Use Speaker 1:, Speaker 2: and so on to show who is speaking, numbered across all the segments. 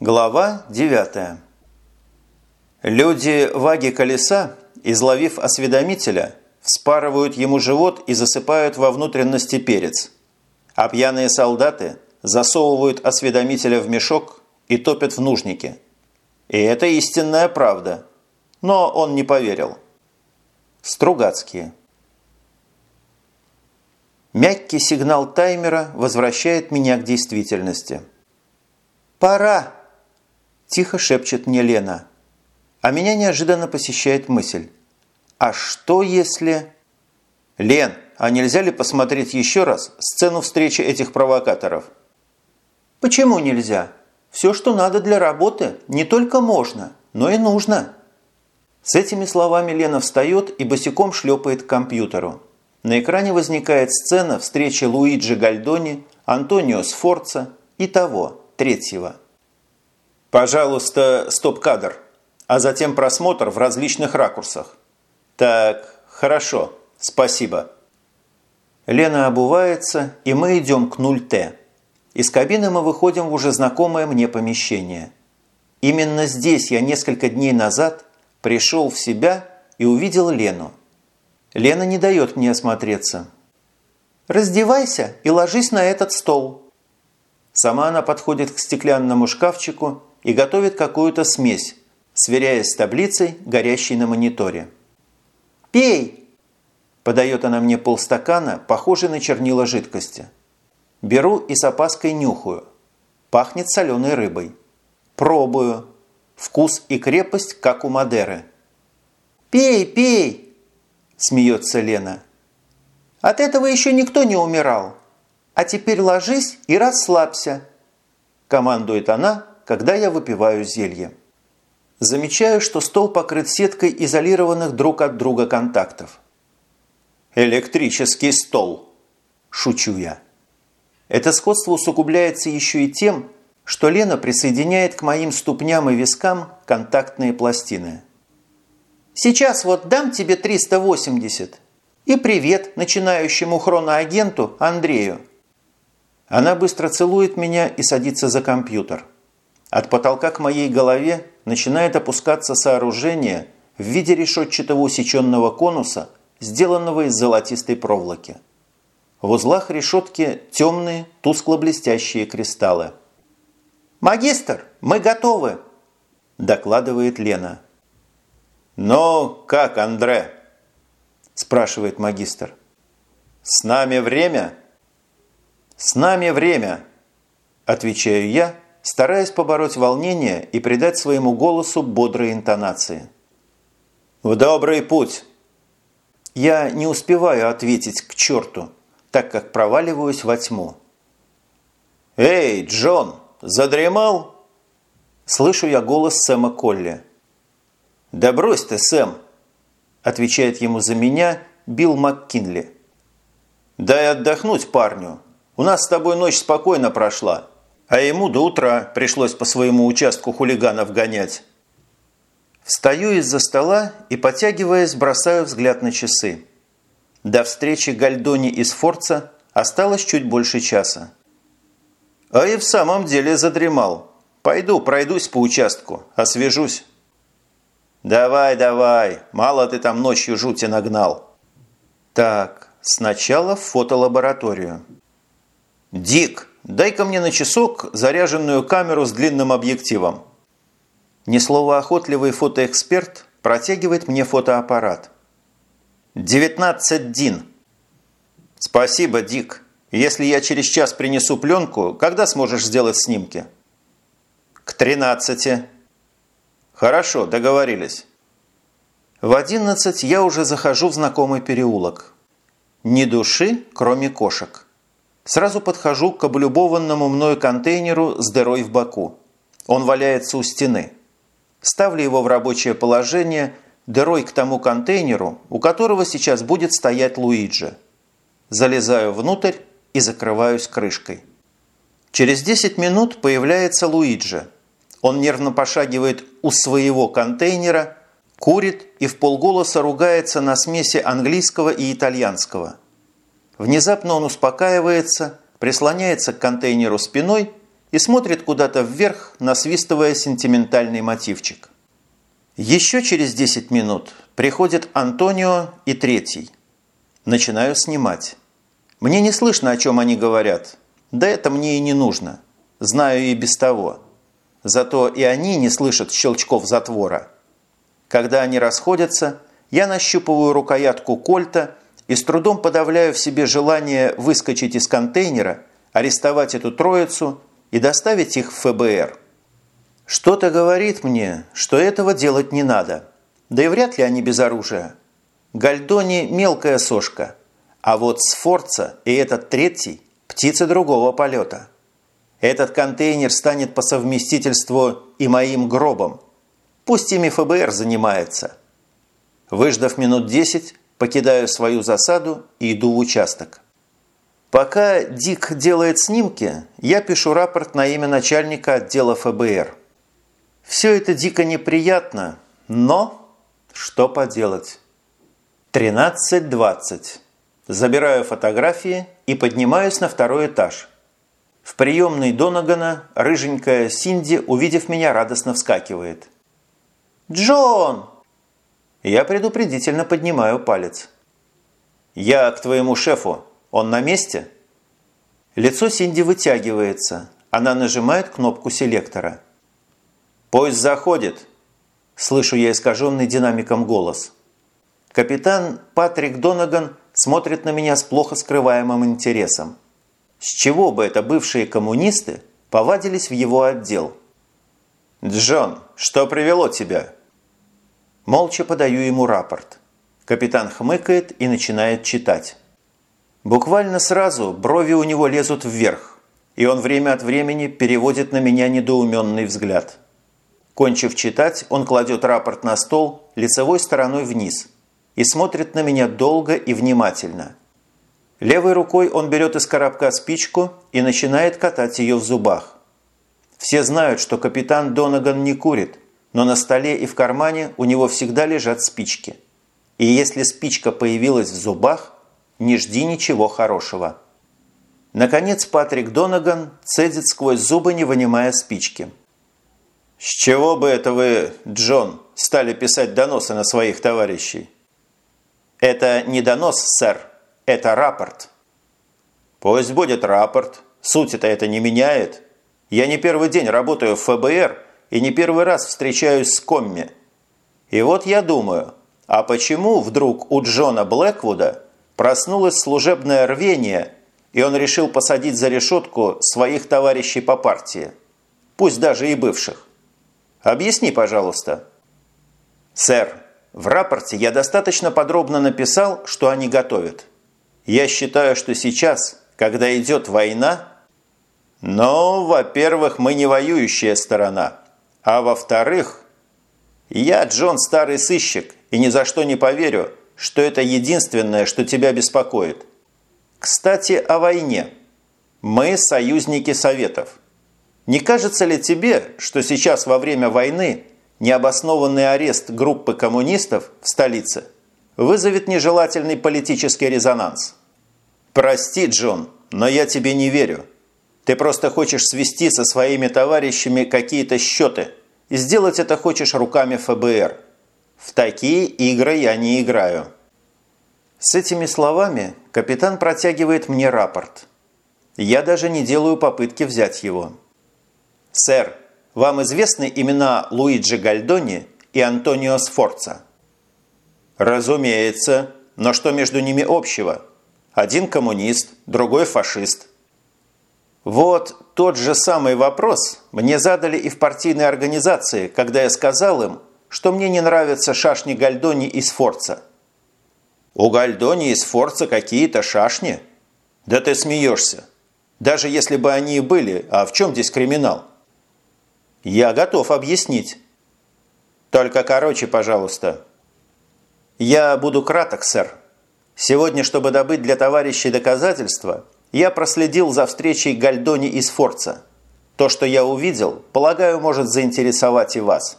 Speaker 1: Глава 9. Люди ваги колеса, изловив осведомителя, вспарывают ему живот и засыпают во внутренности перец. А пьяные солдаты засовывают осведомителя в мешок и топят в нужнике. И это истинная правда. Но он не поверил. Стругацкие. Мягкий сигнал таймера возвращает меня к действительности. «Пора!» – тихо шепчет мне Лена. А меня неожиданно посещает мысль. «А что если...» «Лен, а нельзя ли посмотреть еще раз сцену встречи этих провокаторов?» «Почему нельзя? Все, что надо для работы, не только можно, но и нужно». С этими словами Лена встает и босиком шлепает к компьютеру. На экране возникает сцена встречи Луиджи Гальдони, Антонио Сфорца и того, третьего. «Пожалуйста, стоп-кадр, а затем просмотр в различных ракурсах». «Так, хорошо, спасибо». Лена обувается, и мы идем к 0Т. Из кабины мы выходим в уже знакомое мне помещение. Именно здесь я несколько дней назад пришел в себя и увидел Лену. Лена не дает мне осмотреться. «Раздевайся и ложись на этот стол». Сама она подходит к стеклянному шкафчику и готовит какую-то смесь, сверяясь с таблицей, горящей на мониторе. «Пей!» – подает она мне полстакана, похожий на чернила жидкости. Беру и с опаской нюхаю. Пахнет соленой рыбой. Пробую. Вкус и крепость, как у Мадеры. «Пей, пей!» смеется Лена. От этого еще никто не умирал. А теперь ложись и расслабься, командует она, когда я выпиваю зелье. Замечаю, что стол покрыт сеткой изолированных друг от друга контактов. «Электрический стол!» – шучу я. Это сходство усугубляется еще и тем, что Лена присоединяет к моим ступням и вискам контактные пластины – Сейчас вот дам тебе 380. И привет начинающему хроноагенту Андрею. Она быстро целует меня и садится за компьютер. От потолка к моей голове начинает опускаться сооружение в виде решетчатого усеченного конуса, сделанного из золотистой проволоки. В узлах решетки темные, тускло-блестящие кристаллы. «Магистр, мы готовы!» – докладывает Лена. «Ну, как, Андре?» – спрашивает магистр. «С нами время?» «С нами время», – отвечаю я, стараясь побороть волнение и придать своему голосу бодрые интонации. «В добрый путь!» Я не успеваю ответить к черту, так как проваливаюсь во тьму. «Эй, Джон, задремал?» Слышу я голос Сэма Колли. «Да брось ты, Сэм!» – отвечает ему за меня Билл МакКинли. «Дай отдохнуть парню. У нас с тобой ночь спокойно прошла, а ему до утра пришлось по своему участку хулиганов гонять». Встаю из-за стола и, потягиваясь, бросаю взгляд на часы. До встречи Гальдони из Форца осталось чуть больше часа. А и в самом деле задремал. Пойду пройдусь по участку, освежусь. «Давай, давай, мало ты там ночью жути нагнал». «Так, сначала в фотолабораторию». «Дик, дай-ка мне на часок заряженную камеру с длинным объективом». Несловоохотливый фотоэксперт протягивает мне фотоаппарат. «19 дин». «Спасибо, Дик. Если я через час принесу пленку, когда сможешь сделать снимки?» «К 13. «Хорошо, договорились». В одиннадцать я уже захожу в знакомый переулок. Ни души, кроме кошек. Сразу подхожу к облюбованному мною контейнеру с дырой в боку. Он валяется у стены. Ставлю его в рабочее положение дырой к тому контейнеру, у которого сейчас будет стоять Луиджи. Залезаю внутрь и закрываюсь крышкой. Через 10 минут появляется Луиджи – он нервно пошагивает у своего контейнера, курит и в полголоса ругается на смеси английского и итальянского. Внезапно он успокаивается, прислоняется к контейнеру спиной и смотрит куда-то вверх, насвистывая сентиментальный мотивчик. Еще через 10 минут приходит Антонио и третий. Начинаю снимать. Мне не слышно, о чем они говорят. Да это мне и не нужно. Знаю и без того. Зато и они не слышат щелчков затвора. Когда они расходятся, я нащупываю рукоятку кольта и с трудом подавляю в себе желание выскочить из контейнера, арестовать эту троицу и доставить их в ФБР. Что-то говорит мне, что этого делать не надо. Да и вряд ли они без оружия. Гальдони – мелкая сошка, а вот Сфорца и этот третий – птицы другого полета. Этот контейнер станет по совместительству и моим гробом. Пусть ими ФБР занимается. Выждав минут десять, покидаю свою засаду и иду в участок. Пока Дик делает снимки, я пишу рапорт на имя начальника отдела ФБР. Все это дико неприятно, но что поделать. 13.20. Забираю фотографии и поднимаюсь на второй этаж. В приемной Донагана рыженькая Синди, увидев меня, радостно вскакивает. «Джон!» Я предупредительно поднимаю палец. «Я к твоему шефу. Он на месте?» Лицо Синди вытягивается. Она нажимает кнопку селектора. «Поезд заходит!» Слышу я искаженный динамиком голос. Капитан Патрик Донаган смотрит на меня с плохо скрываемым интересом. С чего бы это бывшие коммунисты повадились в его отдел? «Джон, что привело тебя?» Молча подаю ему рапорт. Капитан хмыкает и начинает читать. Буквально сразу брови у него лезут вверх, и он время от времени переводит на меня недоуменный взгляд. Кончив читать, он кладет рапорт на стол лицевой стороной вниз и смотрит на меня долго и внимательно. Левой рукой он берет из коробка спичку и начинает катать ее в зубах. Все знают, что капитан Донаган не курит, но на столе и в кармане у него всегда лежат спички. И если спичка появилась в зубах, не жди ничего хорошего. Наконец Патрик Донаган цедит сквозь зубы, не вынимая спички. «С чего бы это вы, Джон, стали писать доносы на своих товарищей?» «Это не донос, сэр, это рапорт». «Пусть будет рапорт. Суть-то это не меняет. Я не первый день работаю в ФБР и не первый раз встречаюсь с Комми. И вот я думаю, а почему вдруг у Джона Блэквуда проснулось служебное рвение, и он решил посадить за решетку своих товарищей по партии, пусть даже и бывших? Объясни, пожалуйста. Сэр, в рапорте я достаточно подробно написал, что они готовят. Я считаю, что сейчас, когда идет война... Но, во-первых, мы не воюющая сторона. А во-вторых, я, Джон, старый сыщик, и ни за что не поверю, что это единственное, что тебя беспокоит. Кстати, о войне. Мы союзники Советов. Не кажется ли тебе, что сейчас во время войны необоснованный арест группы коммунистов в столице вызовет нежелательный политический резонанс? Прости, Джон, но я тебе не верю. Ты просто хочешь свести со своими товарищами какие-то счеты и сделать это хочешь руками ФБР. В такие игры я не играю. С этими словами капитан протягивает мне рапорт. Я даже не делаю попытки взять его. «Сэр, вам известны имена Луиджи Гальдони и Антонио Сфорца?» «Разумеется. Но что между ними общего? Один коммунист, другой фашист». Вот тот же самый вопрос мне задали и в партийной организации, когда я сказал им, что мне не нравятся шашни Гальдони и Сфорца. «У Гальдони и Сфорца какие-то шашни?» «Да ты смеешься. Даже если бы они и были, а в чем здесь криминал?» Я готов объяснить. Только короче, пожалуйста. Я буду краток, сэр. Сегодня, чтобы добыть для товарищей доказательства, я проследил за встречей Гальдони и Сфорца. То, что я увидел, полагаю, может заинтересовать и вас.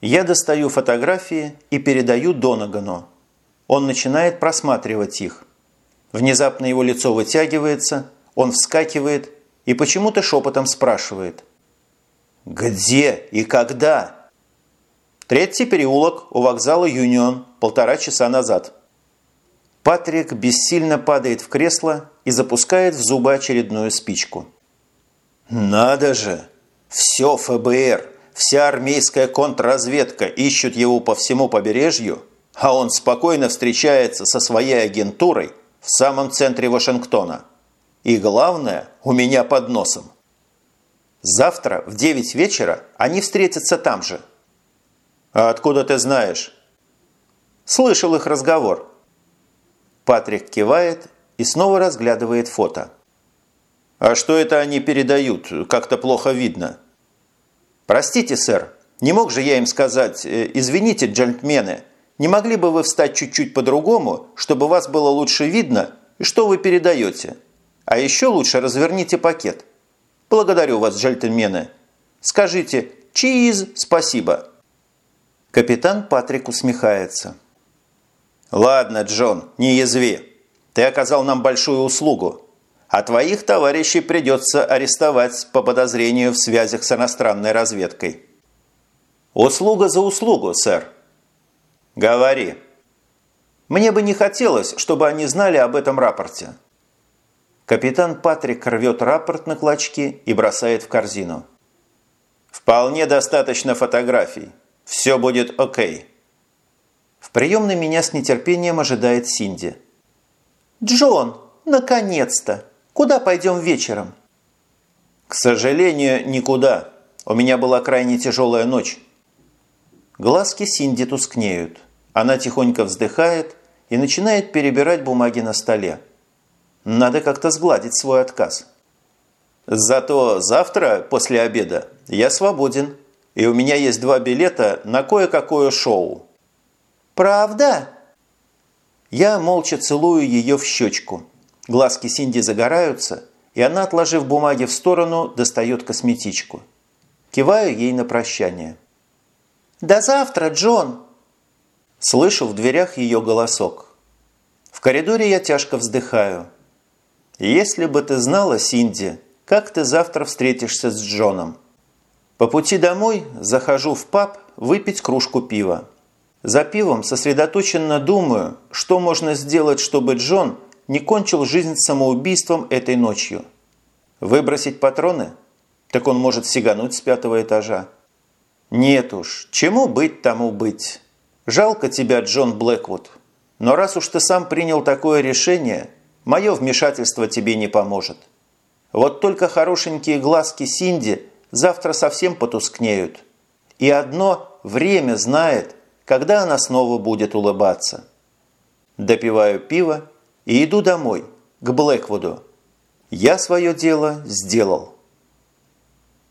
Speaker 1: Я достаю фотографии и передаю Донагану. Он начинает просматривать их. Внезапно его лицо вытягивается, он вскакивает и почему-то шепотом спрашивает. «Где и когда?» Третий переулок у вокзала «Юнион» полтора часа назад. Патрик бессильно падает в кресло и запускает в зубы очередную спичку. «Надо же! Все ФБР, вся армейская контрразведка ищут его по всему побережью, а он спокойно встречается со своей агентурой в самом центре Вашингтона. И главное, у меня под носом. Завтра в 9 вечера они встретятся там же. А откуда ты знаешь? Слышал их разговор. Патрик кивает и снова разглядывает фото. «А что это они передают? Как-то плохо видно». «Простите, сэр, не мог же я им сказать, э, извините, джентльмены, не могли бы вы встать чуть-чуть по-другому, чтобы вас было лучше видно и что вы передаете? А еще лучше разверните пакет. Благодарю вас, джентльмены. Скажите «Чиз, спасибо». Капитан Патрик усмехается. «Ладно, Джон, не язви. Ты оказал нам большую услугу. А твоих товарищей придется арестовать по подозрению в связях с иностранной разведкой». «Услуга за услугу, сэр». «Говори». «Мне бы не хотелось, чтобы они знали об этом рапорте». Капитан Патрик рвет рапорт на клочки и бросает в корзину. «Вполне достаточно фотографий. Все будет окей». В приемной меня с нетерпением ожидает Синди. «Джон, наконец-то! Куда пойдем вечером?» «К сожалению, никуда. У меня была крайне тяжелая ночь». Глазки Синди тускнеют. Она тихонько вздыхает и начинает перебирать бумаги на столе. Надо как-то сгладить свой отказ. Зато завтра, после обеда, я свободен, и у меня есть два билета на кое-какое шоу. «Правда?» Я молча целую ее в щечку. Глазки Синди загораются, и она, отложив бумаги в сторону, достает косметичку. Киваю ей на прощание. «До завтра, Джон!» Слышу в дверях ее голосок. В коридоре я тяжко вздыхаю. «Если бы ты знала, Синди, как ты завтра встретишься с Джоном?» По пути домой захожу в паб выпить кружку пива. За пивом сосредоточенно думаю, что можно сделать, чтобы Джон не кончил жизнь самоубийством этой ночью. Выбросить патроны? Так он может сигануть с пятого этажа. Нет уж, чему быть, тому быть. Жалко тебя, Джон Блэквуд. Но раз уж ты сам принял такое решение, мое вмешательство тебе не поможет. Вот только хорошенькие глазки Синди завтра совсем потускнеют. И одно время знает – когда она снова будет улыбаться. Допиваю пиво и иду домой, к Блэквуду. Я свое дело сделал.